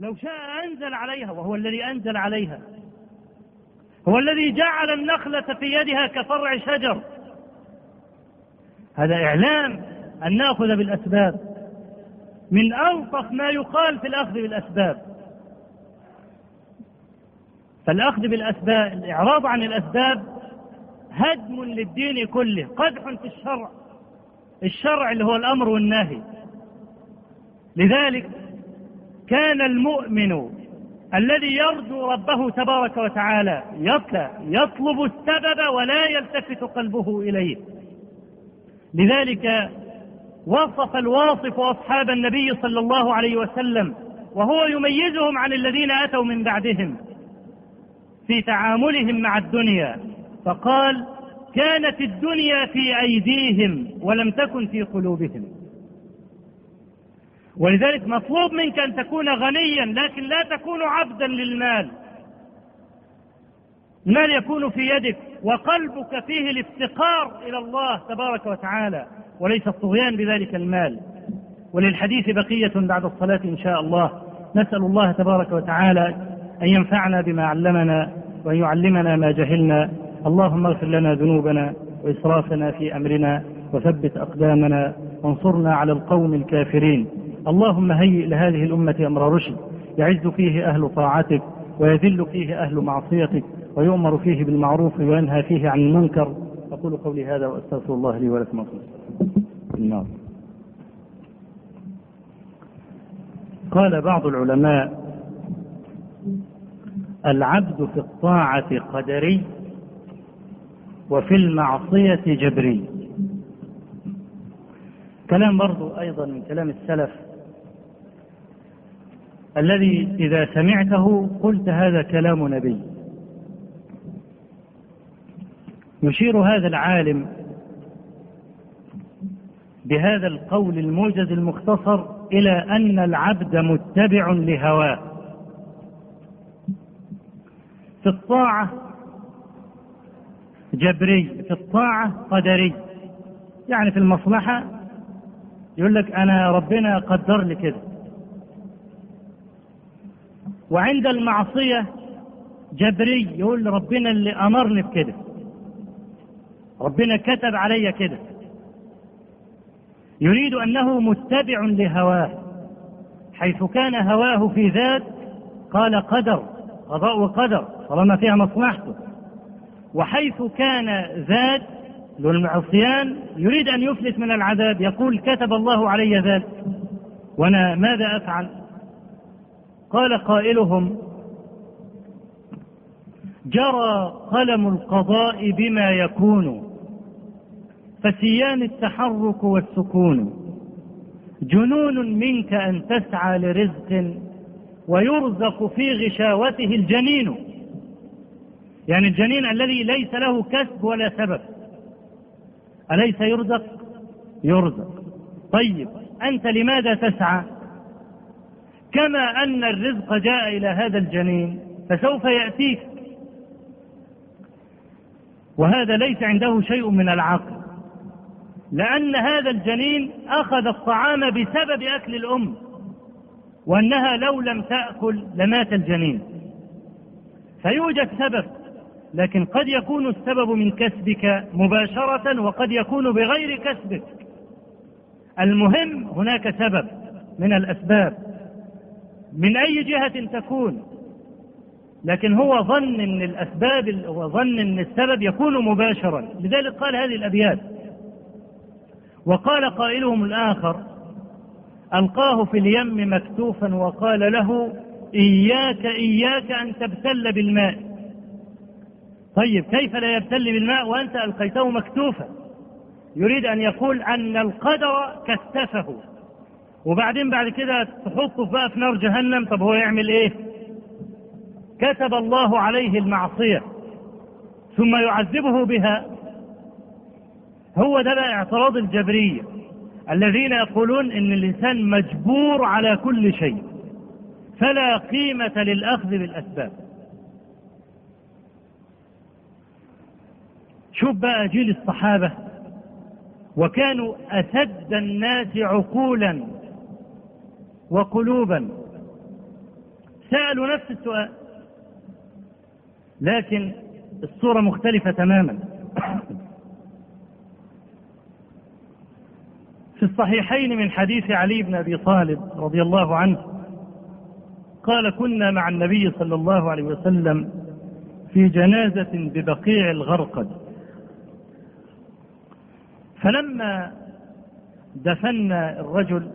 لو شاء أنزل عليها وهو الذي أنزل عليها. هو الذي جعل النخلة في يدها كفرع شجر. هذا إعلام أن نأخذ بالأسباب. من ألطف ما يقال في الأخذ بالأسباب. فالأخذ بالأسباب الإعراض عن الأسباب هدم للدين كله قدح في الشرع. الشرع اللي هو الأمر والنهي. لذلك كان المؤمن الذي يرجو ربه تبارك وتعالى يطلب السبب ولا يلتفت قلبه إليه. لذلك وصف الواصف أصحاب النبي صلى الله عليه وسلم وهو يميزهم عن الذين أتوا من بعدهم في تعاملهم مع الدنيا. فقال كانت الدنيا في أيديهم ولم تكن في قلوبهم. ولذلك مطلوب منك أن تكون غنيا لكن لا تكون عبدا للمال. المال يكون في يدك وقلبك فيه الافتقار إلى الله تبارك وتعالى وليس الطغيان بذلك المال. وللحديث بقية بعد الصلاة إن شاء الله. نسأل الله تبارك وتعالى أن ينفعنا بما علمنا وأن يعلمنا ما جهلنا. اللهم اغفر لنا ذنوبنا وإسرافنا في أمرنا وثبت أقدامنا وانصرنا على القوم الكافرين. اللهم هيئ لهذه الأمة أمر رشد يعز فيه أهل طاعتك ويذل فيه أهل معصيتك ويؤمر فيه بالمعروف وينهى فيه عن المنكر. أقول قولي هذا وأستغفر الله لي ولكم النار. قال بعض العلماء العبد في الطاعة قدري وفي المعصية جبري. كلام برضو أيضا من كلام السلف الذي إذا سمعته قلت هذا كلام نبي. يشير هذا العالم بهذا القول الموجز المختصر إلى أن العبد متبع لهواه. في الطاعة جبري في الطاعة قدري. يعني في المصلحة يقول لك أنا ربنا قدر لي كده. وعند المعصية جبري يقول ربنا اللي أمرني بكده. ربنا كتب علي كده. يريد أنه متبع لهواه. حيث كان هواه في ذات قال قدر قضاء وقدر طالما فيها مصلحته. وحيث كان ذات للعصيان يريد أن يفلت من العذاب. يقول كتب الله علي ذلك. وأنا ماذا أفعل؟ قال قائلهم جرى قلم القضاء بما يكون فسيان التحرك والسكون. جنون منك أن تسعى لرزق ويرزق في غشاوته الجنين. يعني الجنين الذي ليس له كسب ولا سبب. أليس يرزق؟ يرزق. طيب أنت لماذا تسعى؟ كما أن الرزق جاء إلى هذا الجنين فسوف يأتيك. وهذا ليس عنده شيء من العقل لأن هذا الجنين أخذ الطعام بسبب أكل الأم وأنها لو لم تأكل لمات الجنين. فيوجد سبب لكن قد يكون السبب من كسبك مباشرة وقد يكون بغير كسبك. المهم هناك سبب من الأسباب. من أي جهة تكون. لكن هو ظن إن الأسباب وظن إن السبب يكون مباشرا. لذلك قال هذه الأبيات. وقال قائلهم الآخر ألقاه في اليم مكتوفا وقال له إياك إياك أن تبتل بالماء. طيب كيف لا يبتل بالماء وأنت ألقيته مكتوفا؟ يريد أن يقول أن القدر كتفه وبعدين بعد كده تحطه بقى في نار جهنم. طب هو يعمل إيه؟ كتب الله عليه المعصية ثم يعذبه بها. هو ده بقى اعتراض الجبرية. الذين يقولون إن الإنسان مجبور على كل شيء. فلا قيمة للأخذ بالأسباب. شوف بقى جيل الصحابة. وكانوا أسد الناس عقولا. وقلوبا. سألوا نفس السؤال لكن الصورة مختلفة تماما. في الصحيحين من حديث علي بن أبي طالب رضي الله عنه قال كنا مع النبي صلى الله عليه وسلم في جنازة ببقيع الغرقد. فلما دفنا الرجل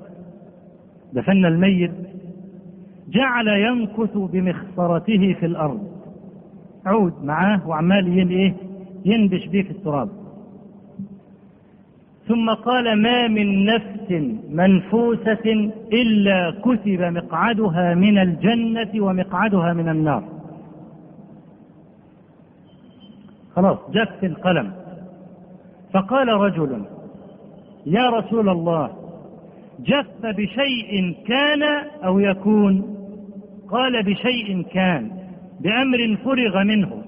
دفنا الميت جعل ينكث بمخصرته في الأرض. عود معاه وعمال إيه؟ ينبش بيه في التراب. ثم قال ما من نفس منفوسة إلا كتب مقعدها من الجنة ومقعدها من النار. خلاص جف القلم. فقال رجل يا رسول الله جف بشيء كان أو يكون؟ قال بشيء كان بأمر فرغ منه.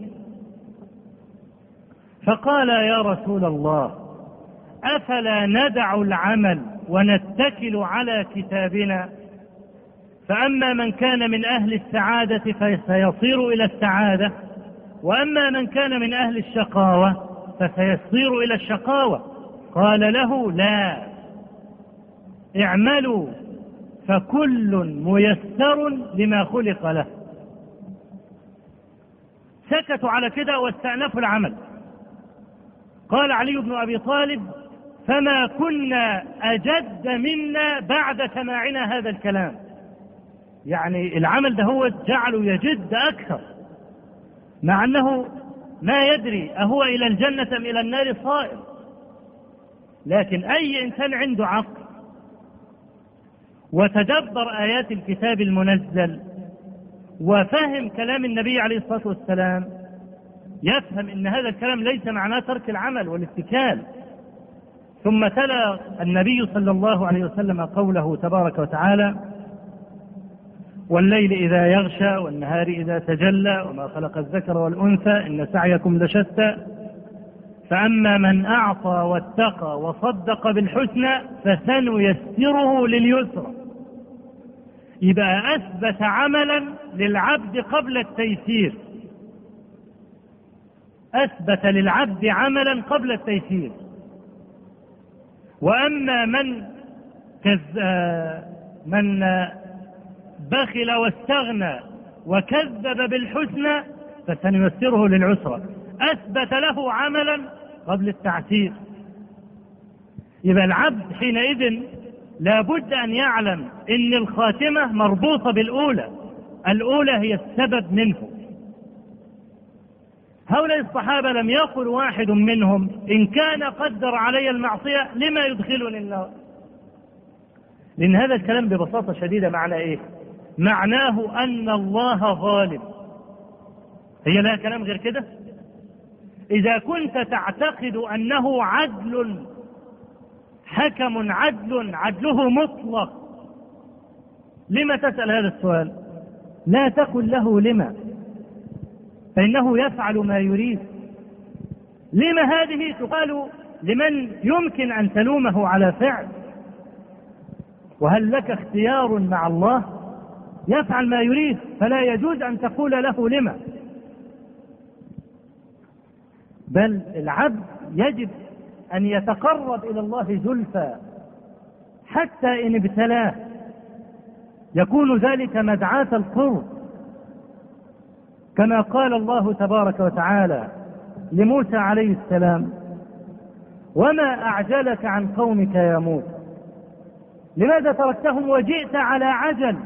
فقال يا رسول الله أفلا ندع العمل ونتكل على كتابنا؟ فأما من كان من أهل السعادة فسيصير إلى السعادة وأما من كان من أهل الشقاوة فسيصير إلى الشقاوة. قال له لا. اعملوا فكل ميسر لما خلق له. سكتوا على كده واستأنفوا العمل. قال علي بن أبي طالب فما كنا أجد منا بعد سماعنا هذا الكلام. يعني العمل ده هو جعله يجد أكثر. مع أنه ما يدري أهو إلى الجنة أم إلى النار صائر لكن أي إنسان عنده عقل وتدبر آيات الكتاب المنزل وفهم كلام النبي عليه الصلاة والسلام يفهم إن هذا الكلام ليس معناه ترك العمل والاتكال. ثم تلا النبي صلى الله عليه وسلم قوله تبارك وتعالى والليل إذا يغشى والنهار إذا تجلى وما خلق الذكر والأنثى إن سعيكم لشتى فأما من أعطى واتقى وصدق بالحسنى فسنيسره لليسرى. يبقى أثبت عملا للعبد قبل التيسير. أثبت للعبد عملا قبل التيسير. وأما من كذ من بخل واستغنى وكذب بالحسنى فسنيسره للعسرى. أثبت له عملا قبل التعسير. يبقى العبد حينئذ لابد أن يعلم أن الخاتمة مربوطة بالأولى. الأولى هي السبب منه. هؤلاء الصحابة لم يقل واحد منهم إن كان قدر علي المعصية لما يدخلني النار. لأن هذا الكلام ببساطة شديدة معناه إيه؟ معناه أن الله ظالم. هي لها كلام غير كده؟ إذا كنت تعتقد أنه عدل حكم عدل عدله مطلق لما تسأل هذا السؤال؟ لا تقل له لما فإنه يفعل ما يريد. لما هذه تقال؟ لمن يمكن أن تلومه على فعل. وهل لك اختيار مع الله؟ يفعل ما يريد فلا يجوز أن تقول له لما. بل العبد يجب أن يتقرب إلى الله زلفى حتى إن ابتلاه. يكون ذلك مدعاة القرب. كما قال الله تبارك وتعالى لموسى عليه السلام وما أعجلك عن قومك يا موسى؟ لماذا تركتهم وجئت على عجل؟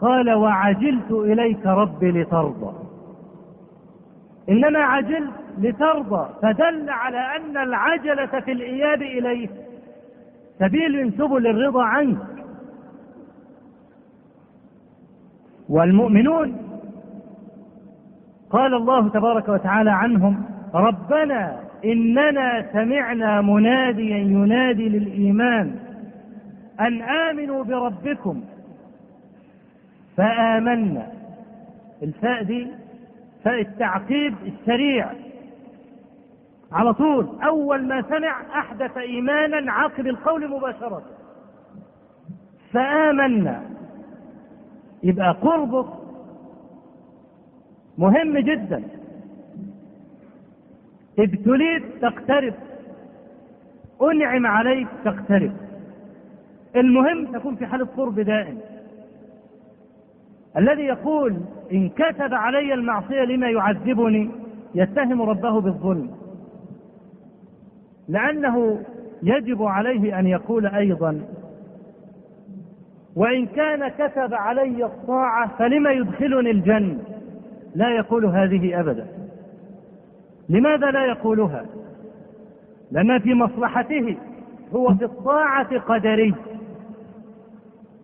قال وعجلت إليك ربي لترضى. إنما عجلت لترضى فدل على أن العجلة في الإياب إليه. سبيل من سبل الرضا عنك. والمؤمنون قال الله تبارك وتعالى عنهم ربنا إننا سمعنا مناديا ينادي للإيمان أن آمنوا بربكم. فآمنا. الفاء دي فاء التعقيب السريع. على طول. أول ما سمع أحدث إيمانا عقب القول مباشرة. فآمنا يبقى قربك مهم جدا. ابتليت تقترب. أنعم عليك تقترب. المهم تكون في حالة قرب دائم. الذي يقول إن كتب علي المعصية لما يعذبني يتهم ربه بالظلم. لأنه يجب عليه أن يقول أيضا وإن كان كتب علي الطاعة فلما يدخلني الجنة؟ لا يقول هذه أبدا. لماذا لا يقولها؟ لأن في مصلحته هو في الطاعة قدري.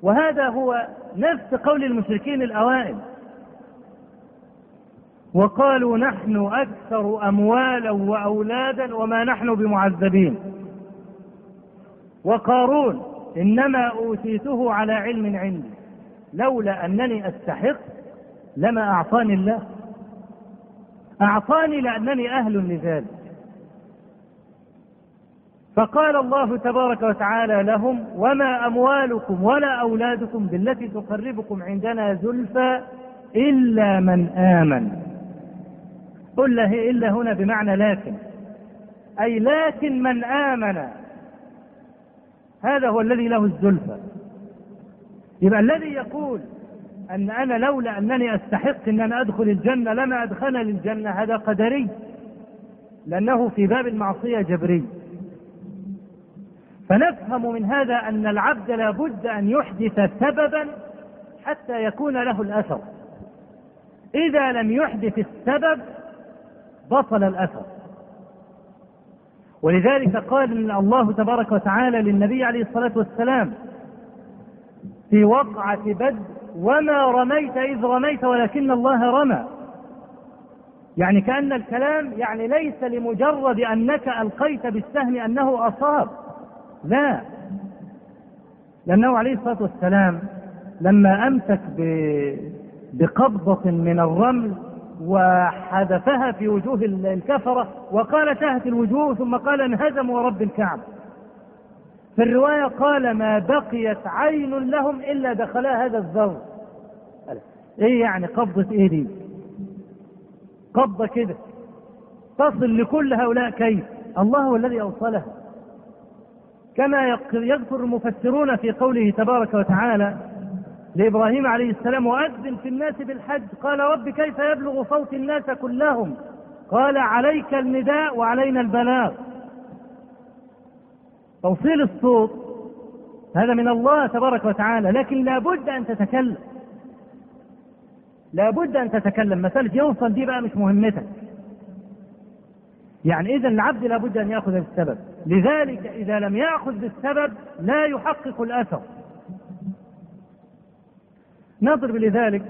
وهذا هو نفس قول المشركين الأوائل. وقالوا نحن أكثر أموالا وأولادا وما نحن بمعذبين. وقارون إنما أوتيته على علم عندي. لولا أنني أستحق لما أعطاني الله. أعطاني لأنني أهل لذلك. فقال الله تبارك وتعالى لهم وما أموالكم ولا أولادكم بالتي تقربكم عندنا زلفى إلا من آمن. قل له إلا هنا بمعنى لكن. أي لكن من آمن. هذا هو الذي له الزلفى. يبقى الذي يقول أن أنا لولا أنني أستحق أن أنا أدخل الجنة لما أدخلني الجنة هذا قدري. لأنه في باب المعصية جبري. فنفهم من هذا أن العبد لا بد أن يحدث سببا حتى يكون له الأثر. إذا لم يحدث السبب بطل الأثر. ولذلك قال الله تبارك وتعالى للنبي عليه الصلاة والسلام في وقعة بدر وما رميت إذ رميت ولكن الله رمى. يعني كأن الكلام يعني ليس لمجرد أنك ألقيت بالسهم أنه أصاب. لا. لأنه عليه الصلاة والسلام لما أمسك بقبضة من الرمل وحذفها في وجوه الكفرة وقال تهت الوجوه ثم قال انهزموا ورب الكعبة. في الرواية قال ما بقيت عين لهم إلا دخلا هذا الزر إيه يعني قبضة إيه دي؟ قبضة كده. تصل لكل هؤلاء كيف؟ الله هو الذي أوصلها. كما يذكر المفسرون في قوله تبارك وتعالى لإبراهيم عليه السلام وأذن في الناس بالحج. قال رب كيف يبلغ صوت الناس كلهم؟ قال عليك النداء وعلينا البلاغ. توصيل الصوت هذا من الله تبارك وتعالى لكن لا بد أن تتكلم. لا بد أن تتكلم. مسألة يوصل دي بقى مش مهمتك. يعني إذا العبد لا بد أن يأخذ بالسبب. لذلك إذا لم يأخذ بالسبب لا يحقق الأثر. نضرب لذلك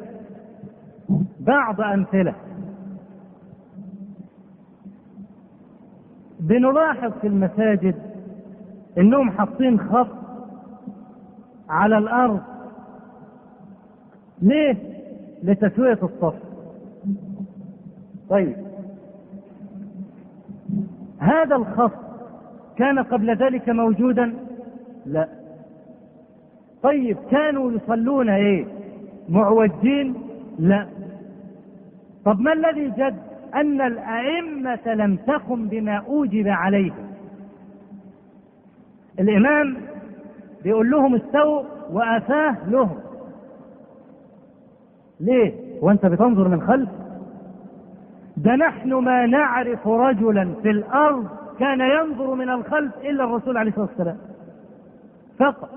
بعض أمثلة. بنلاحظ في المساجد إنهم حاطين خط على الأرض. ليه؟ لتسوية الصف. طيب. هذا الخط كان قبل ذلك موجودا؟ لا. طيب كانوا يصلون إيه؟ معوجين لا. طب ما الذي جد أن الأئمة لم تقم بما أوجب عليه الإمام بيقول لهم استووا وأفاه لهم. ليه؟ وأنت بتنظر من خلف. ده نحن ما نعرف رجلا في الأرض كان ينظر من الخلف إلا الرسول عليه الصلاة والسلام. فقط.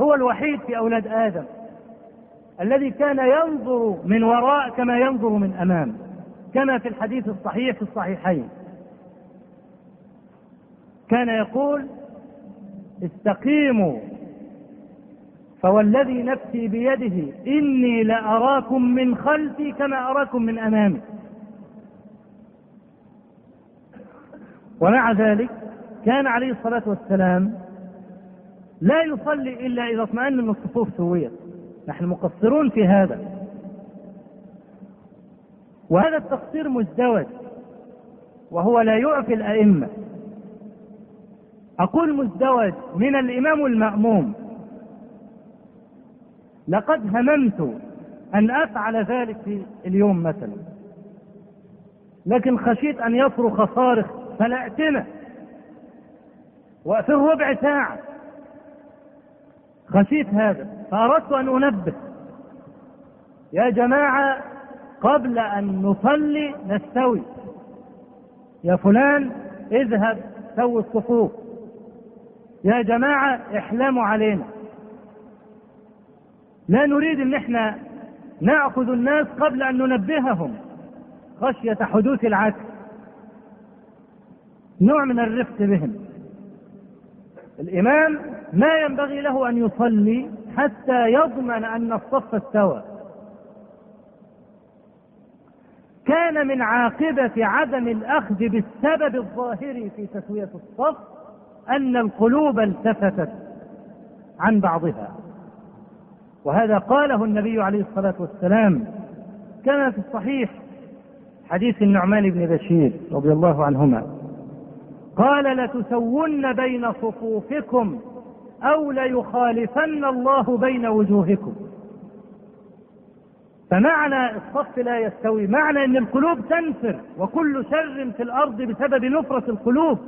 هو الوحيد في أولاد آدم. الذي كان ينظر من وراء كما ينظر من أمام كما في الحديث الصحيح في الصحيحين. كان يقول استقيموا فوالذي نفسي بيده إني لأراكم من خلفي كما أراكم من أمامي. ومع ذلك كان عليه الصلاة والسلام لا يصلي إلا إذا اطمأن إن الصفوف سويت. نحن مقصرون في هذا. وهذا التقصير مزدوج وهو لا يعفي الأئمة. أقول مزدوج من الإمام المأموم. لقد هممت أن أفعل ذلك في اليوم مثلا. لكن خشيت أن يصرخ صارخ فلا أتنا وفي الربع ساعة خشيت هذا. فأردت أن أنبه. يا جماعة قبل أن نصلي نستوي. يا فلان اذهب سوي الصفوف. يا جماعة احلموا علينا. لا نريد إن إحنا نأخذ الناس قبل أن ننبههم. خشية حدوث العكس. نوع من الرفق بهم. الإمام ما ينبغي له أن يصلي حتى يضمن أن الصف استوى. كان من عاقبة عدم الأخذ بالسبب الظاهر في تسوية الصف أن القلوب التفتت عن بعضها. وهذا قاله النبي عليه الصلاة والسلام كما في الصحيح حديث النعمان بن بشير رضي الله عنهما. قال لتسون بين صفوفكم أو ليخالفن الله بين وجوهكم. فمعنى الصف لا يستوي معنى إن القلوب تنفر وكل شر في الأرض بسبب نفرة القلوب.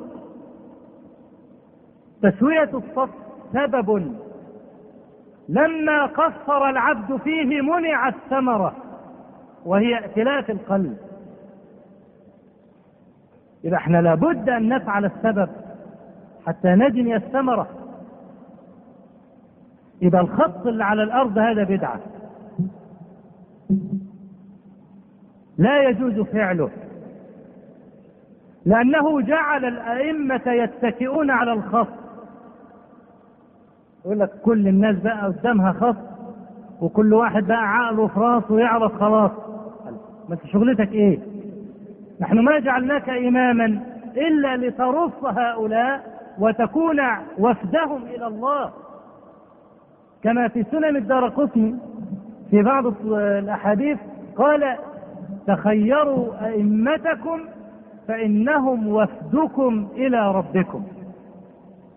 تسوية الصف سبب. لما قصر العبد فيه منع الثمرة وهي ائتلاف القلب. إذا إحنا لابد أن نفعل السبب حتى نجني الثمرة. إذا الخط اللي على الأرض هذا بدعة. لا يجوز فعله. لأنه جعل الأئمة يتكئون على الخط. يقول لك كل الناس بقى قدامها خط وكل واحد بقى عقله في راسه يعرف خلاص. ما انت شغلتك إيه؟ نحن ما جعلناك إماما إلا لترص هؤلاء وتكون وفدهم إلى الله. كما في سنن الدار قسمي في بعض الأحاديث قال تخيروا أئمتكم فإنهم وفدكم إلى ربكم.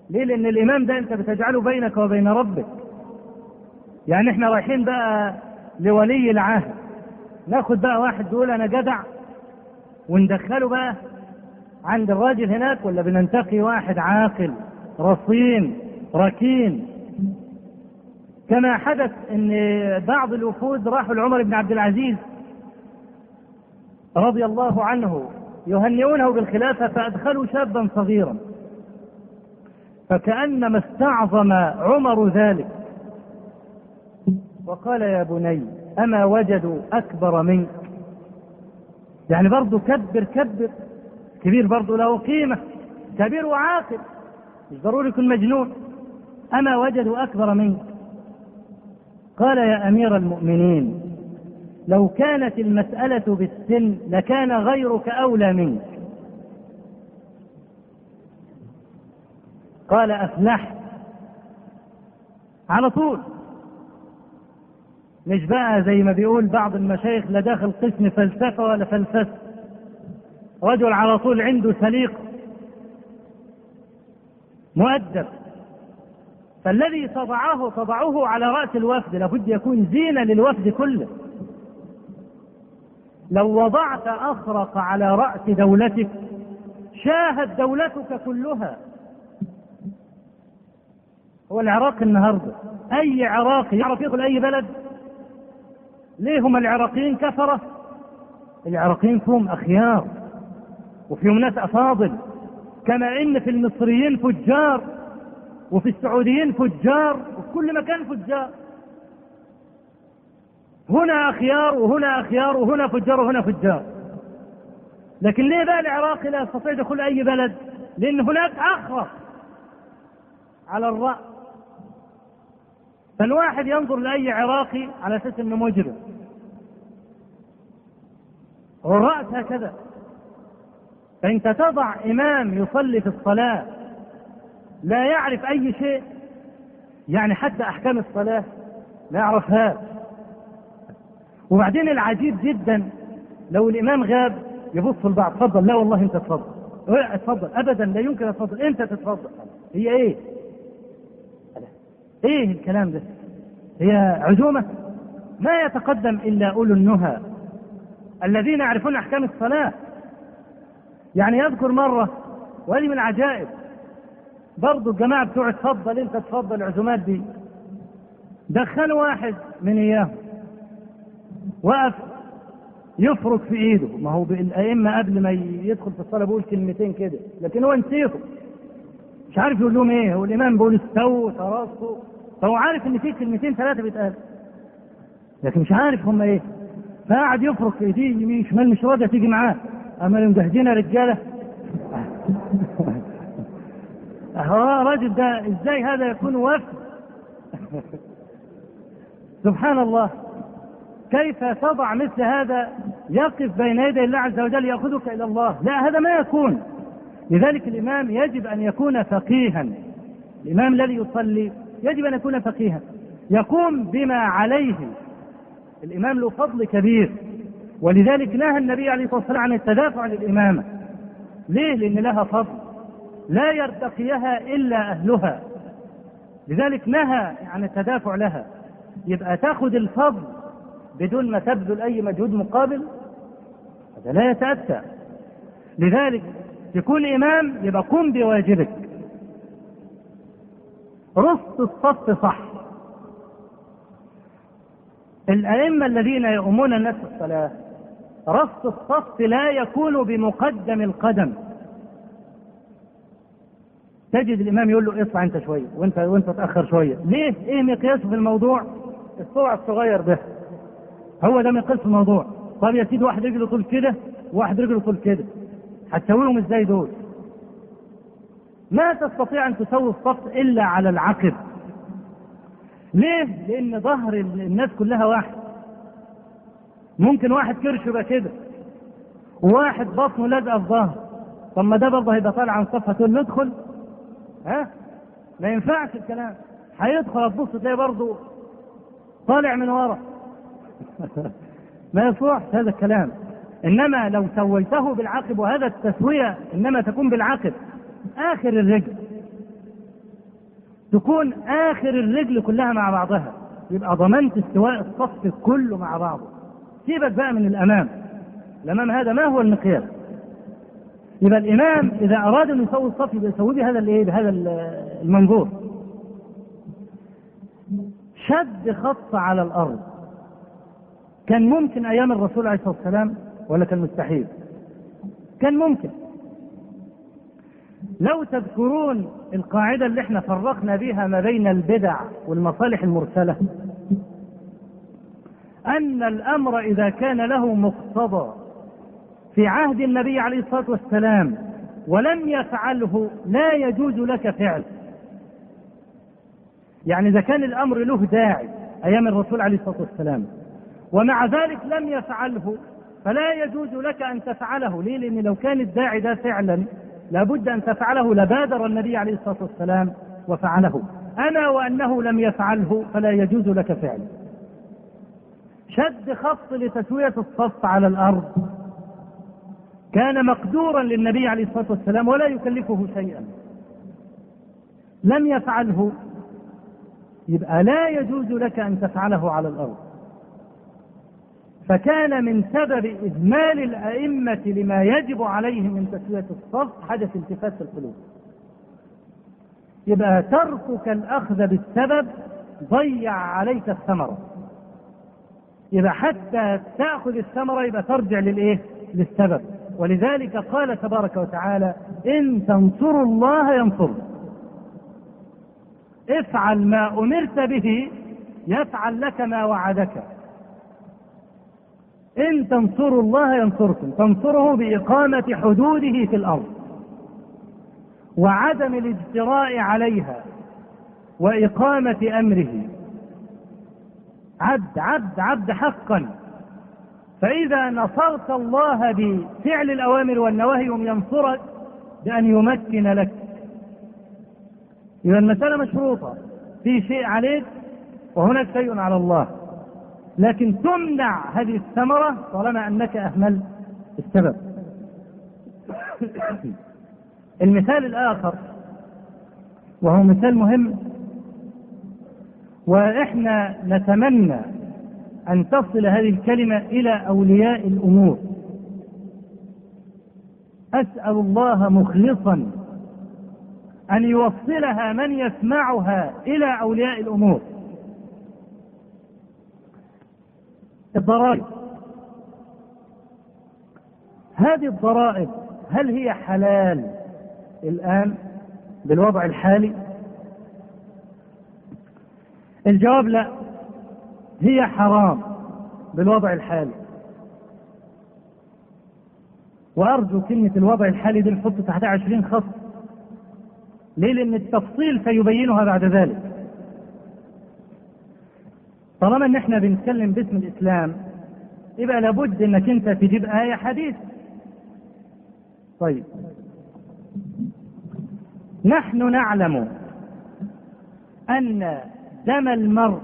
ليه؟ لأن الإمام ده أنت بتجعله بينك وبين ربك. يعني إحنا رايحين بقى لولي العهد. ناخد بقى واحد يقول أنا جدع وندخله بقى عند الراجل هناك ولا بننتقي واحد عاقل رصين ركين؟ كما حدث إن بعض الوفود راحوا لعمر بن عبد العزيز رضي الله عنه يهنئونه بالخلافة فأدخلوا شابا صغيرا. فكأنما استعظم عمر ذلك. وقال يا بني أما وجدوا أكبر منك؟ يعني برضه كبر كبر. كبير برضه له قيمة. كبير وعاقل. مش ضروري يكون مجنون. أما وجدوا أكبر منك؟ قال يا أمير المؤمنين لو كانت المسألة بالسن لكان غيرك أولى منك. قال أفلحت. على طول. مش بقى زي ما بيقول بعض المشايخ لا داخل قسم فلسفة ولا فلسفة. رجل على طول عنده سليق. مؤدب. فالذي تضعه تضعه على رأس الوفد لابد يكون زينة للوفد كله. لو وضعت أخرق على رأس دولتك شاهد دولتك كلها. هو العراق النهارده. أي عراقي يعرف يدخل أي بلد؟ ليه هم العراقيين كفرة؟ العراقيين فيهم أخيار وفيهم ناس أفاضل كما إن في المصريين فجار. وفي السعوديين فجار وفي كل مكان فجار. هنا اخيار وهنا اخيار وهنا فجار وهنا فجار. لكن ليه بقى العراقي لا يستطيع دخول أي بلد؟ لأن هناك اخرق على الرأس. فالواحد ينظر لأي عراقي على أساس أنه مجرم. والرأس هكذا. فأنت تضع إمام يصلي في الصلاة لا يعرف أي شيء. يعني حتى أحكام الصلاة لا يعرفها وبعدين العجيب جدا لو الإمام غاب يبص البعض تفضل. لا والله أنت تفضل. اتفضل أبدا لا يمكن أتفضل أنت تتفضل. هي إيه؟ إيه الكلام ده؟ هي عزومة. ما يتقدم إلا أولو النهى. الذين يعرفون أحكام الصلاة. يعني يذكر مرة وهذه من العجائب برضو الجماعة بتوع تفضل انت تفضل العزومات دي. دخلوا واحد من إياهم وقف يفرك في إيده. ما هو الائمه قبل ما يدخل في الصلاة بيقول كلمتين كده لكن هو نسيهم. مش عارف يقول لهم إيه. هو الإمام بيقول استووا تراصوا فهو عارف إن في كلمتين ثلاثة بيتقال لكن مش عارف هم إيه. فقعد يفرك في إيديه يمين شمال مش راضية تيجي معاه. اما مجهزين رجالة. هو الراجل ده إزاي هذا يكون وفد سبحان الله. كيف تضع مثل هذا يقف بين يدي الله عز وجل يأخذك إلى الله؟ لا هذا ما يكون. لذلك الإمام يجب أن يكون فقيها. الإمام الذي يصلي يجب أن يكون فقيها. يقوم بما عليه. الإمام له فضل كبير. ولذلك نهى النبي عليه الصلاة والسلام عن التدافع للامامه ليه؟ لأن لها فضل. لا يرتقيها إلا أهلها. لذلك نهى عن التدافع لها. يبقى تاخذ الفضل بدون ما تبذل أي مجهود مقابل؟ هذا لا يتأتى. لذلك تكون إمام يبقى قم بواجبك. رص الصف صح. الأئمة الذين يؤمون الناس في الصلاة رص الصف لا يكون بمقدم القدم. تجد الإمام يقول له اطلع أنت شوية وانت وأنت تأخر شوية. ليه؟ إيه مقياسه في الموضوع؟ الصوع الصغير ده. هو ده مقياس الموضوع. طب يا سيدي واحد رجله طول كده وواحد رجله طول كده. هتسويهم إزاي دول؟ ما تستطيع أن تسوي الصف إلا على العقب. ليه؟ لأن ظهر الناس كلها واحد. ممكن واحد كرش يبقى كده. وواحد بطنه لازقه في ظهر. طب ما ده برضه هيبقى طالع عن صفها تقول ندخل ها؟ ما ينفعش الكلام. هيدخل تبص تلاقي برضه طالع من ورا. ما يصلح هذا الكلام. إنما لو سويته بالعقب وهذا التسوية إنما تكون بالعقب. آخر الرجل. تكون آخر الرجل كلها مع بعضها. يبقى ضمنت استواء الصف كله مع بعضه. سيبك بقى من الأمام. الأمام هذا ما هو المقياس؟ يبقى الإمام إذا أراد أن يسوي الصف يسويه بهذا الإيه؟ بهذا المنظور. شد خط على الأرض. كان ممكن أيام الرسول عليه الصلاة والسلام ولا كان مستحيل؟ كان ممكن. لو تذكرون القاعدة اللي إحنا فرقنا بها ما بين البدع والمصالح المرسلة أن الأمر إذا كان له مقتضى في عهد النبي عليه الصلاة والسلام ولم يفعله لا يجوز لك فعل. يعني إذا كان الأمر له داعي أيام الرسول عليه الصلاة والسلام ومع ذلك لم يفعله فلا يجوز لك أن تفعله. ليه؟ لأن لو كان الداعي ده فعلا لابد أن تفعله لبادر النبي عليه الصلاة والسلام وفعله. أنا وأنه لم يفعله فلا يجوز لك فعله شد خط لتسوية الصف على الأرض. كان مقدورا للنبي عليه الصلاة والسلام ولا يكلفه شيئا. لم يفعله يبقى لا يجوز لك أن تفعله على الأرض. فكان من سبب إهمال الأئمة لما يجب عليهم من تسوية الصف حدث التفات في القلوب. يبقى تركك الأخذ بالسبب ضيع عليك الثمرة. يبقى حتى تأخذ الثمرة يبقى ترجع للإيه؟ للسبب. ولذلك قال تبارك وتعالى إن تنصروا الله ينصركم افعل ما أمرت به يفعل لك ما وعدك. إن تنصروا الله ينصركم تنصره بإقامة حدوده في الأرض وعدم الاجتراء عليها وإقامة أمره. عبد عبد عبد حقا. فإذا نصرت الله بفعل الأوامر والنواهي ينصرك بأن يمكن لك. إذا المسألة مشروطة. في شيء عليك وهناك شيء على الله. لكن تمنع هذه الثمرة طالما أنك أهملت السبب. المثال الآخر وهو مثال مهم. وإحنا نتمنى أن تصل هذه الكلمة إلى أولياء الأمور. أسأل الله مخلصا أن يوصلها من يسمعها إلى أولياء الأمور. الضرائب. هذه الضرائب هل هي حلال الآن بالوضع الحالي؟ الجواب لا. هي حرام بالوضع الحالي. وأرجو كلمة الوضع الحالي دي نحط تحتها عشرين خط. ليه؟ لأن التفصيل سيبينها بعد ذلك. طالما إن إحنا بنتكلم باسم الإسلام يبقى لابد إنك أنت تجيب آية حديث. طيب. نحن نعلم أن دم المرء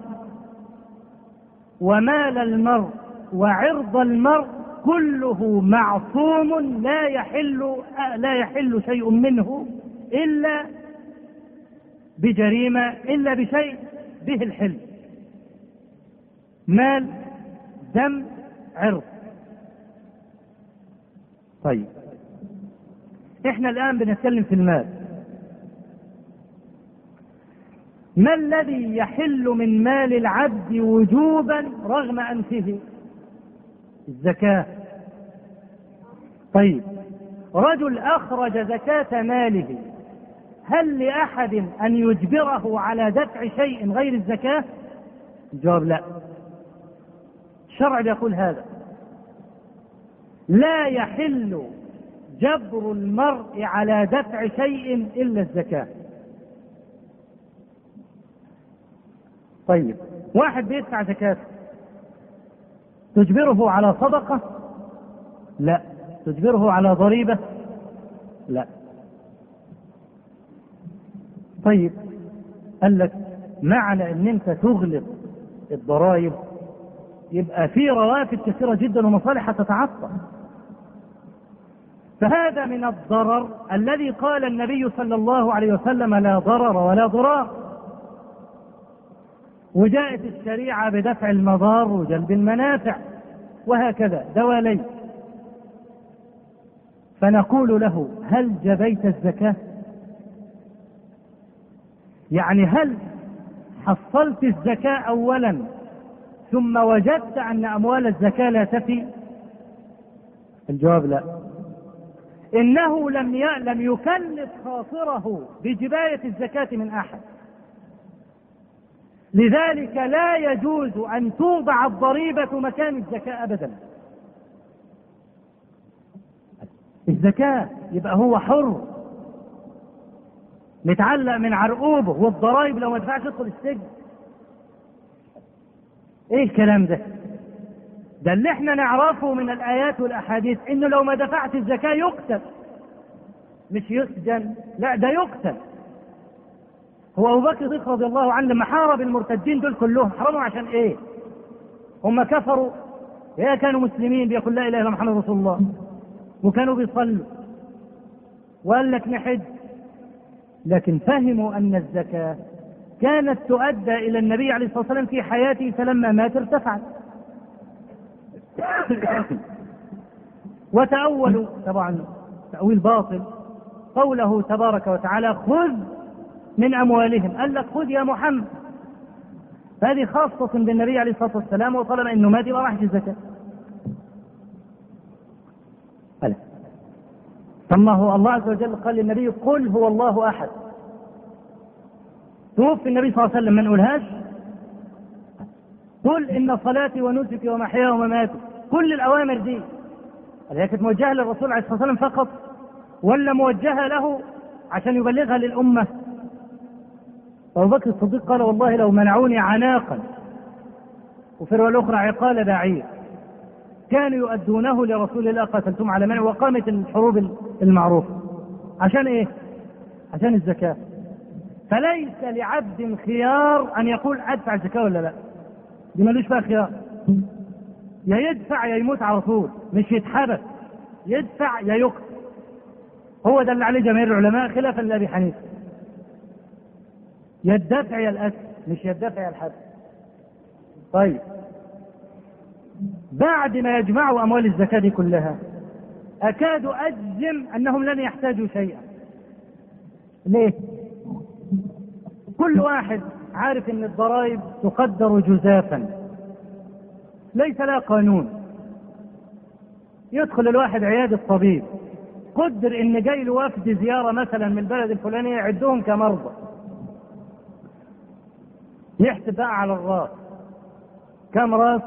ومال المرء وعرض المرء كله معصوم لا يحل لا يحل شيء منه إلا بجريمة إلا بشيء به الحل مال دم عرض. طيب. إحنا الآن بنتكلم في المال. ما الذي يحل من مال العبد وجوبا رغم أنفه؟ الزكاة. طيب رجل أخرج زكاة ماله هل لأحد أن يجبره على دفع شيء غير الزكاة؟ الجواب لا. الشرع يقول هذا. لا يحل جبر المرء على دفع شيء إلا الزكاة. طيب. واحد بيدفع زكاة. تجبره على صدقة؟ لا. تجبره على ضريبة؟ لا. طيب. قال لك معنى إن أنت تغلق الضرائب يبقى في روافد كثيرة جدا ومصالح تتعطل. فهذا من الضرر الذي قال النبي صلى الله عليه وسلم لا ضرر ولا ضرار. وجاءت الشريعة بدفع المضار وجلب المنافع وهكذا دوالي. فنقول له هل جبيت الزكاة؟ يعني هل حصلت الزكاة أولا ثم وجدت أن أموال الزكاة لا تفي؟ الجواب لا. إنه لم لم يكلف خاطره بجباية الزكاة من أحد. لذلك لا يجوز أن توضع الضريبة مكان الزكاة أبدا. الزكاة يبقى هو حر. متعلق من عرقوبه والضرائب لو ما دفعش يدخل السجن. إيه الكلام ده؟ ده اللي إحنا نعرفه من الآيات والأحاديث إنه لو ما دفعت الزكاة يقتل. مش يسجن لا ده يقتل. هو أبو بكر الصديق رضي الله عنه لما حارب المرتدين دول كلهم حاربوا عشان إيه؟ هم كفروا. يا كانوا مسلمين؟ بيقول لا إله إلا محمد رسول الله. وكانوا بيصلوا. وقال لك نحج. لكن فهموا أن الزكاة كانت تؤدى إلى النبي عليه الصلاة والسلام في حياته فلما مات ارتفعت. وتأولوا طبعا تأويل باطل. قوله تبارك وتعالى خذ من أموالهم. قال لك خذ يا محمد. فهذه خاصة بالنبي عليه الصلاة والسلام وطالما أنه مات ما راحش الزكاة. ثم هو الله عز وجل قال للنبي قل هو الله أحد. توفي النبي صلى الله عليه وسلم. ما نقولهاش قل إن صلاتي ونسكي ومحياي ومماتي. كل الأوامر دي. هي كانت موجهة للرسول عليه الصلاة والسلام فقط ولا موجهة له عشان يبلغها للأمة. أبو بكر الصديق قال والله لو منعوني عناقا. وفي الرواية الأخرى عقال بعير. كانوا يؤدونه لرسول الله قاتلتم على منع وقامت الحروب المعروفة. عشان إيه؟ عشان الزكاة. فليس لعبد خيار أن يقول أدفع الزكاة ولا لا؟ دي ملوش فيها خيار. يا يدفع يا يموت على طول. مش يتحبس. يدفع يا يقتل. هو ده اللي عليه جماهير العلماء خلافا لأبي حنيفة. يا الدفع يا الأسر مش يدفع الحد. طيب. بعد ما يجمعوا أموال الزكاة دي كلها أكاد أجزم أنهم لن يحتاجوا شيئا. ليه؟ كل واحد عارف أن الضرائب تقدر جزافا. ليس لها قانون. يدخل الواحد عيادة طبيب قدر إن جاي وفد زيارة مثلا من البلد الفلانية يعدهم كمرضى. يحسب بقى على الراس. كم راس؟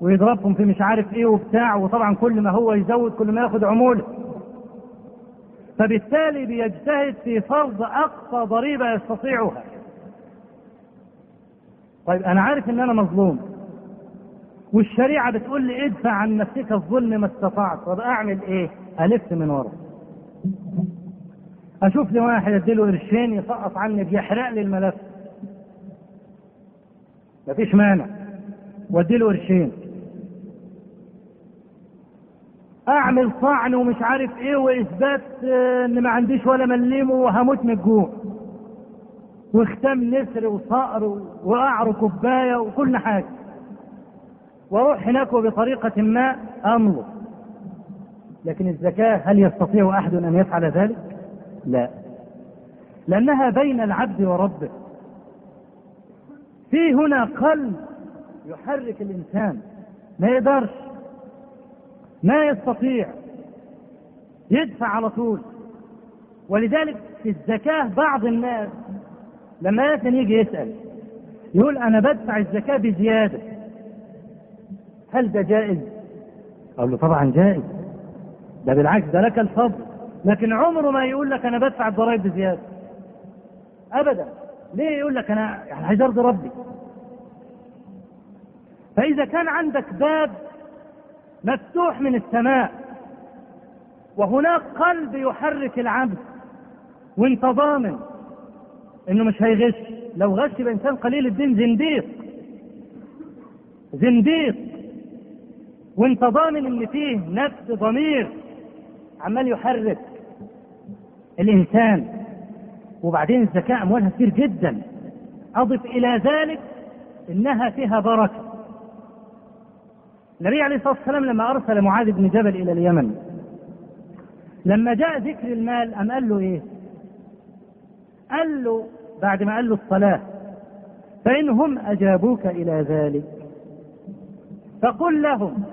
ويضربهم في مش عارف إيه وبتاع وطبعا كل ما هو يزود كل ما ياخد عموله. فبالتالي بيجتهد في فرض أقصى ضريبة يستطيعها. طيب أنا عارف إن أنا مظلوم. والشريعة بتقول لي ادفع عن نفسك الظلم ما استطعت. طب أعمل إيه؟ ألف من ورا. أشوف لي واحد اديله قرشين يسقط عني بيحرق لي الملف. مفيش مانع. واديله قرشين أعمل طعن ومش عارف إيه وإثبات إن ما عنديش ولا مليم وهموت من الجوع. واختام نسر وصقر وقعر كوباية وكل حاجة. وأروح هناك وبطريقة ما املط لكن الزكاة هل يستطيع أحد أن يفعل ذلك؟ لا. لأنها بين العبد وربه. في هنا قلب يحرك الإنسان. ما يقدرش ما يستطيع يدفع على طول. ولذلك في الزكاة بعض الناس لما مثلا يجي يسأل يقول أنا بدفع الزكاة بزيادة. هل ده جائز؟ أقول له طبعا جائز. ده بالعكس ده لك الفضل. لكن عمره ما يقول لك أنا بدفع الضرائب بزيادة. أبدا. ليه يقول لك أنا يعني عايز أرضي ربي؟ فإذا كان عندك باب مفتوح من السماء وهناك قلب يحرك العبد وانت ضامن إنه مش هيغش. لو غش يبقى إنسان قليل الدين. زنديق. زنديق. وانت ضامن إن فيه نفس ضمير عمال يحرك الإنسان. وبعدين الزكاة أموالها كتير جدا أضف إلى ذلك إنها فيها بركة النبي عليه الصلاة والسلام لما أرسل معاذ بن جبل إلى اليمن لما جاء ذكر المال أم قال له إيه؟ قال له بعد ما قال له الصلاة فانهم أجابوك إلى ذلك فقل لهم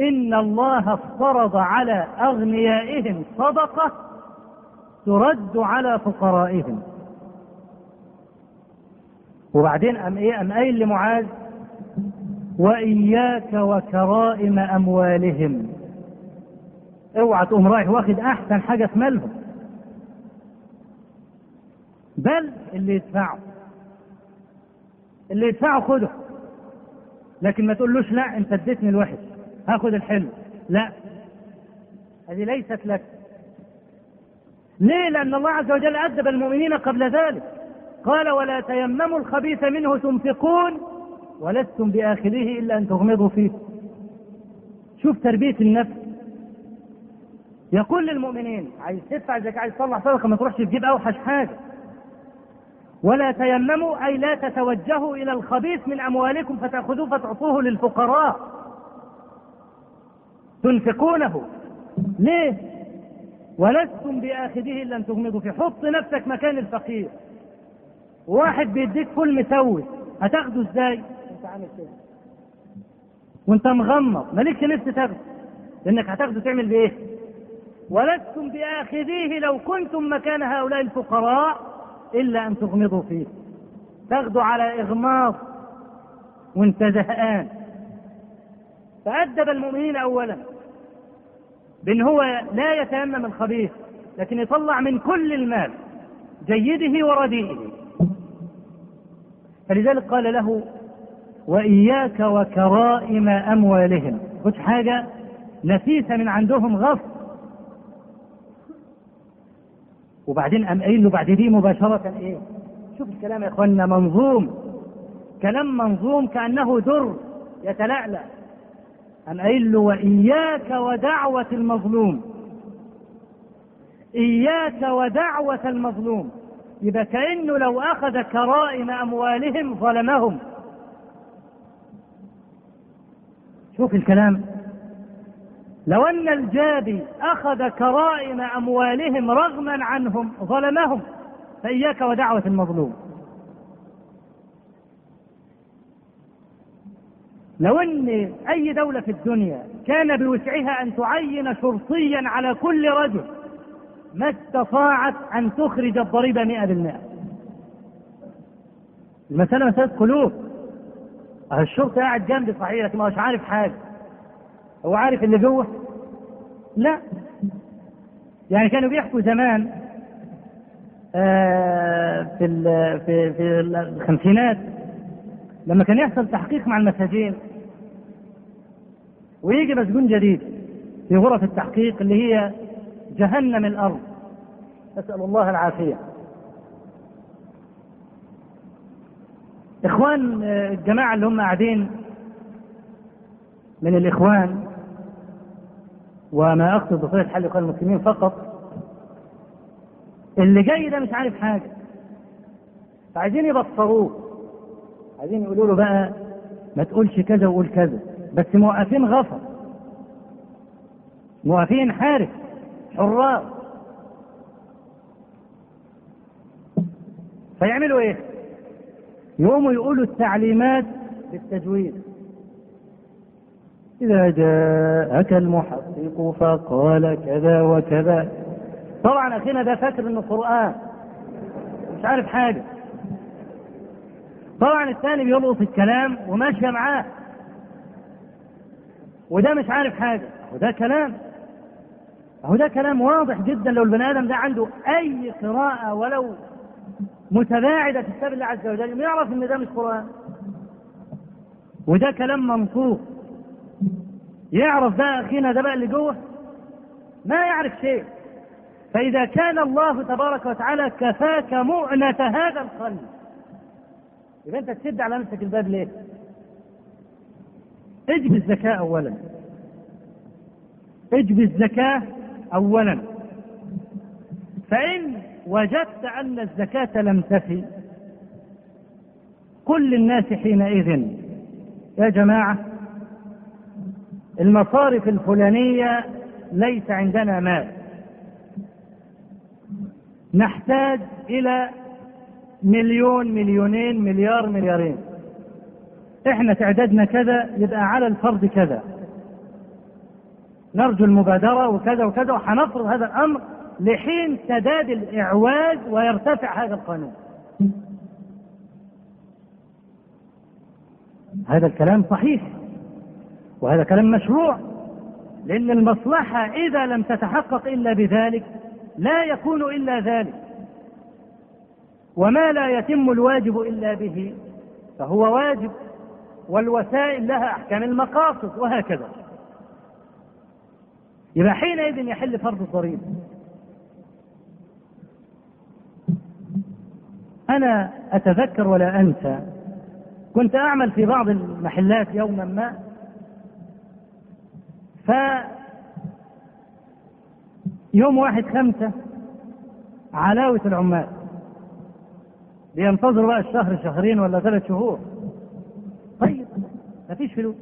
إن الله افترض على أغنيائهم صدقة ترد على فقرائهم. وبعدين أم إيه؟ أم قايل لمعاذ؟ وإياك وكرائم أموالهم. اوعى تقوم رايح واخد أحسن حاجة في مالهم. بل اللي يدفعه. اللي يدفعه خده. لكن ما تقولوش لا انت اديتني الوحش. هاخد الحلو لا. هذه ليست لك. ليه؟ لأن الله عز وجل أدب المؤمنين قبل ذلك. قال ولا تيمموا الخبيث منه تنفقون ولستم بآخذه إلا أن تغمضوا فيه. شوف تربية النفس. يقول للمؤمنين عايز تدفع زكاة عايز تطلع صدقة ما تروحش تجيب أوحش حاجة. ولا تيمموا أي لا تتوجهوا إلى الخبيث من أموالكم فتأخذوه فتعطوه للفقراء. تنفقونه. ليه؟ ولستم بآخذه إلا أن تغمضوا فيه. حط نفسك مكان الفقير. واحد بيديك فول مسوي. هتاخده إزاي؟ انت عامل كده وانت مغمض. مالكش نفس تاخده. لأنك هتاخده تعمل بإيه؟ ولستم بآخذيه لو كنتم مكان هؤلاء الفقراء إلا أن تغمضوا فيه. تاخده على إغماض. وانت زهقان. فأدب المؤمنين اولا. بأن هو لا يتيمم الخبيث لكن يطلع من كل المال جيده ورديئه فلذلك قال له وإياك وكرائم أموالهم. خد حاجة؟ نفيسة من عندهم غصب. وبعدين قام قايل له بعد دي مباشرة إيه؟ شوف الكلام يا إخواننا منظوم. كلام منظوم كأنه در يتلألأ. قام قايل له وإياك ودعوة المظلوم. إياك ودعوة المظلوم. يبقى كأنه لو أخذ كرائم أموالهم ظلمهم. شوف الكلام. لو أن الجابي أخذ كرائم أموالهم رغما عنهم ظلمهم فإياك ودعوة المظلوم. لو أن أي دولة في الدنيا كان بوسعها أن تعين شرطيا على كل رجل ما استطاعت أن تخرج الضريبة مئة بالمئة. المسألة مسألة قلوب. الشرطة قاعد جنبي صحيح لكن مش عارف حاجة. هو عارف اللي جوه؟ لا. يعني كانوا بيحكوا زمان آه في في في الخمسينات لما كان يحصل تحقيق مع المساجين ويجي مسجون جديد في غرف التحقيق اللي هي جهنم الأرض. نسأل الله العافية. إخوان الجماعة اللي هم قاعدين من الإخوان وما أقصد بصيغه حل اخوان المسلمين فقط اللي جاي ده مش عارف حاجة فعايزين يبصروه. عايزين يقولوا له بقى ما تقولش كذا وقول كذا. بس موقفين غفر. موقفين حارس حراس. فيعملوا إيه؟ يقوموا يقولوا التعليمات بالتجويد. إذا جاءك المحقق فقال كذا وكذا. طبعا أخينا ده فاكر إنه قرآن. مش عارف حاجة. طبعا الثاني بيلقط الكلام وماشية معاه. وده مش عارف حاجة. وده كلام. هو ده كلام واضح جدا لو البني آدم ده عنده أي قراءة ولو متباعدة في كتاب الله عز وجل يعرف إن ده مش قرآن. وده كلام منطوق. يعرف ده أخينا ده بقى اللي جوه؟ ما يعرف شيء. فإذا كان الله تبارك وتعالى كفاك مؤنة هذا القلب يبقى أنت تسد على نفسك الباب ليه؟ اجب الزكاة أولا. اجب الزكاة أولا. فإن وجدت أن الزكاة لم تفي قل للناس حينئذ يا جماعة المصارف الفلانية ليس عندنا مال. نحتاج إلى مليون مليونين مليار مليارين. إحنا تعدادنا كذا يبقى على الفرد كذا. نرجو المبادرة وكذا وكذا وحنفرض هذا الأمر لحين سداد الإعواز ويرتفع هذا القانون. هذا الكلام صحيح وهذا كلام مشروع لأن المصلحة إذا لم تتحقق إلا بذلك لا يكون إلا ذلك. وما لا يتم الواجب إلا به فهو واجب والوسائل لها أحكام المقاصد وهكذا. يبقى حينئذ يحل فرض الضريبة. أنا أتذكر ولا أنسى كنت أعمل في بعض المحلات يوما ما ف يوم واحد خمسة علاوة العمال. بينتظروا بقى الشهر شهرين ولا ثلاث شهور. طيب مفيش فلوس.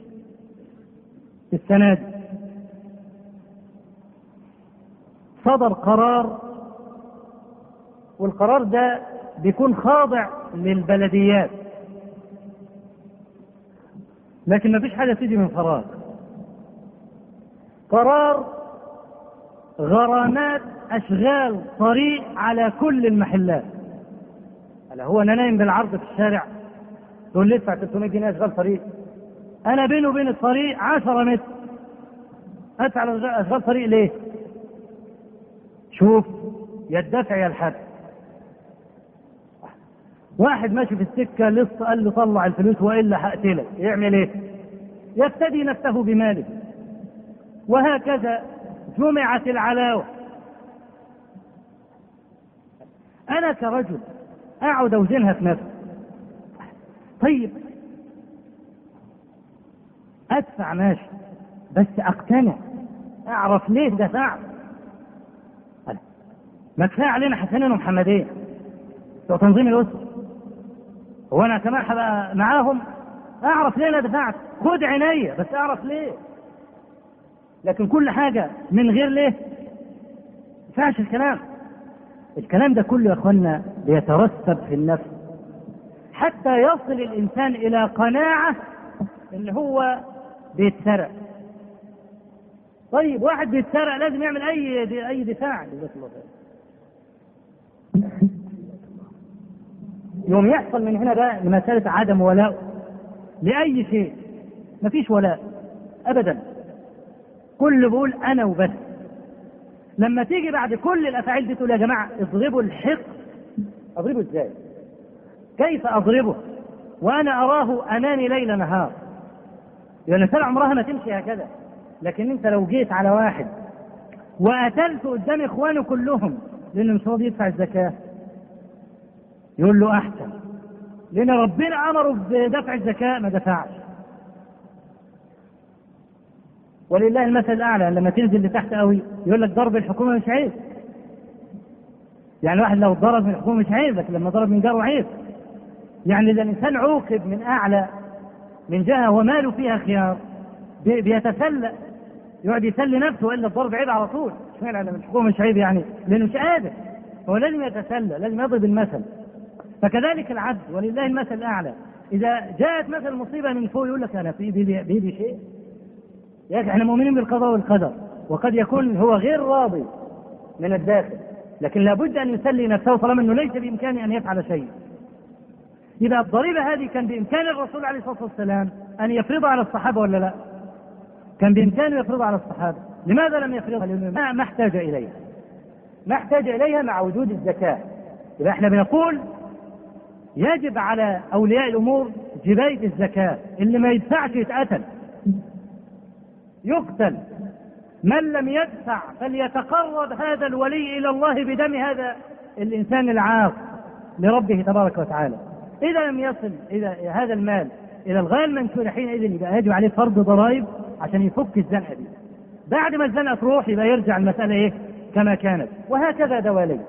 السنة دي. صدر قرار والقرار ده بيكون خاضع للبلديات. لكن مفيش حاجة تيجي من فراغ. قرار غرامات أشغال طريق على كل المحلات. هلا هو أنا نايم بالعرض في الشارع؟ تقول لي ادفع 300 جنيه أشغال طريق. أنا بيني وبين الطريق 10 متر. أدفع أشغال طريق ليه؟ شوف يا الدفع يا الحد. واحد ماشي في السكة لص قال له طلع الفلوس وإلا هقتلك. يعمل إيه؟ يفتدي نفسه بماله. وهكذا جمعت العلاوة. أنا كرجل أقعد أوزنها في نفسي طيب. أدفع ماشي. بس أقتنع. أعرف ليه دفعت ما كفاية علينا حسنين ومحمدين بتوع تنظيم الأسرة. هو أنا كمان هبقى معاهم. أعرف ليه أنا دفعت. خد عينيا. بس أعرف ليه. لكن كل حاجة من غير ليه؟ ما ينفعش الكلام. الكلام ده كله يا أخوانا بيترسب في النفس. حتى يصل الإنسان إلى قناعة إن هو بيتسرق. طيب واحد بيتسرق لازم يعمل أي أي دفاع. جزاك الله خير يوم يحصل من هنا بقى لمسألة عدم ولاء لأي شيء. مفيش ولاء أبدا. كل بيقول أنا وبس. لما تيجي بعد كل الأفعال دي تقول يا جماعة اضربوا الحق أضربه إزاي؟ كيف أضربه؟ وأنا أراه أمامي ليل نهار. لأن يعني عمرها ما تمشي هكذا. لكن أنت لو جيت على واحد وقتلت قدام إخوانه كلهم لأنه مش راضي يدفع الزكاة. يقول له أحسن. لأن ربنا أمره بدفع الزكاة ما دفعش. ولله المثل الأعلى لما تنزل لتحت قوي يقول لك ضرب الحكومة مش عيب. يعني واحد لو ضرب من الحكومة مش عيب لكن لما ضرب من جاره عيب. يعني إذا الإنسان عوقب من أعلى من جهة وماله فيها خيار بيتسلى يقعد يسلي نفسه وإلا الضرب عيب على طول. اشمعنى من الحكومة مش عيب يعني؟ لأنه مش قادر. هو لازم يتسلى لازم يضرب المثل. فكذلك العبد ولله المثل الأعلى. إذا جاءت مثلا مصيبة من فوق يقول لك أنا في بيدي شيء. أخي إحنا مؤمنين بالقضاء والقدر وقد يكون هو غير راضي من الداخل لكن لابد أن يسلي نفسه طالما إنه ليس بإمكانه أن يفعل شيء. إذا الضريبه هذه كان بإمكان الرسول عليه الصلاة والسلام أن يفرضها على الصحابة ولا لا؟ كان بإمكانه يفرضها على الصحابة. لماذا لم يفرضها؟ لأنه ما احتاج إليها. ما احتاج إليها مع وجود الزكاة. يبقى إحنا بنقول يجب على أولياء الأمور جباية الزكاة اللي ما يدفعش يتقتل يقتل. من لم يدفع فليتقرب هذا الولي إلى الله بدم هذا الإنسان العاق لربه تبارك وتعالى. إذا لم يصل إلى هذا المال إلى الغاية المنشورة حينئذ يبقى يجب عليه فرض ضرائب عشان يفك الزنقة دي. بعد ما الزنقة تروح يبقى يرجع المسألة إيه؟ كما كانت. وهكذا دواليك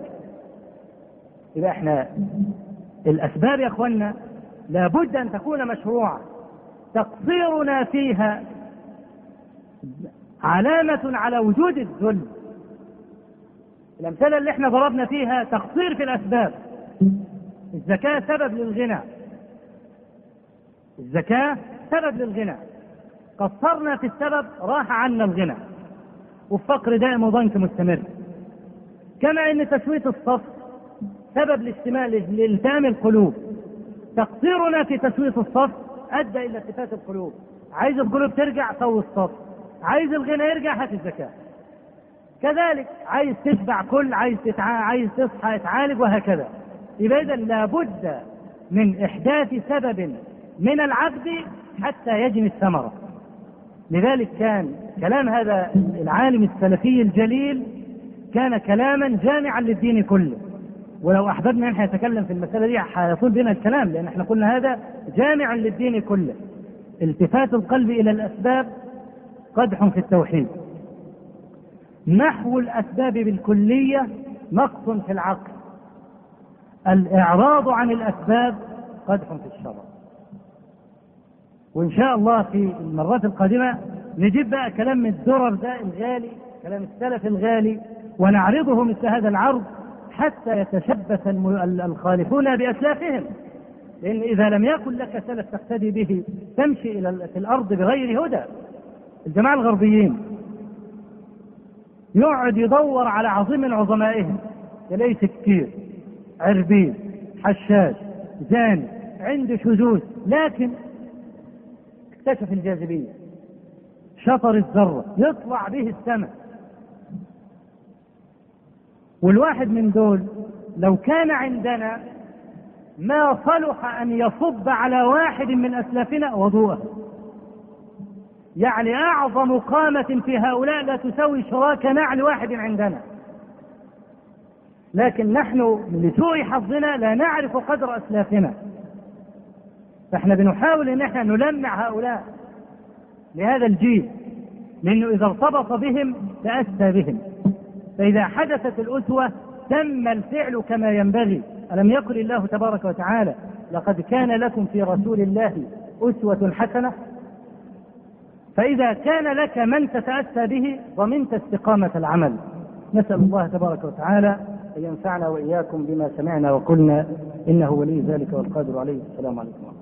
يبقى إحنا الأسباب يا أخوانا لابد أن تكون مشروعة. تقصيرنا فيها علامة على وجود الذل. الأمثلة اللي إحنا ضربنا فيها تقصير في الأسباب. الزكاة سبب للغنى. الزكاة سبب للغنى. قصرنا في السبب راح عنا الغنى. والفقر دائم وضنك مستمر. كما إن تسوية الصف سبب لاجتماع لالتام القلوب. تقصيرنا في تسوية الصف أدى إلى التفات القلوب. عايز القلوب ترجع سوي الصف. عايز الغنى يرجع هات الزكاة. كذلك عايز تشبع كل عايز تتع... عايز تصحى تعالج وهكذا. يبقى اذا لابد من إحداث سبب من العبد حتى يجني الثمره لذلك كان كلام هذا العالم السلفي الجليل كان كلاما جامعا للدين كله. ولو أحببنا أن نتكلم في المسألة دي هيطول بنا الكلام لأن إحنا قلنا هذا جامع للدين كله. التفات القلب إلى الأسباب قدح في التوحيد. نحو الأسباب بالكلية نقص في العقل. الإعراض عن الأسباب قدح في الشرع. وإن شاء الله في المرات القادمة نجيب بقى كلام الدرر ده الغالي كلام السلف الغالي ونعرضه مثل هذا العرض حتى يتشبث الخالفون بأسلافهم. لأن إذا لم يكن لك سلف تقتدي به تمشي إلى في الأرض بغير هدى. الجماعة الغربيين يقعد يدور على عظيم من عظمائهم. تلاقيه سكير عربيد حشاش زاني عنده شذوذ لكن اكتشف الجاذبية. شطر الذرة يطلع به السماء. والواحد من دول لو كان عندنا ما صلح أن يصب على واحد من أسلافنا وضوءه. يعني أعظم قامة في هؤلاء لا تساوي شراك نعل واحد عندنا. لكن نحن لسوء حظنا لا نعرف قدر أسلافنا. فإحنا بنحاول إن إحنا نلمع هؤلاء لهذا الجيل لأنه إذا ارتبط بهم تأسى بهم. فإذا حدثت الأسوة تم الفعل كما ينبغي. ألم يقل الله تبارك وتعالى لقد كان لكم في رسول الله أسوة حسنة فإذا كان لك من تتأسى به ضمنت استقامة العمل. نسأل الله تبارك وتعالى أن ينفعنا وإياكم بما سمعنا وقلنا إنه ولي ذلك والقادر عليه. السلام عليكم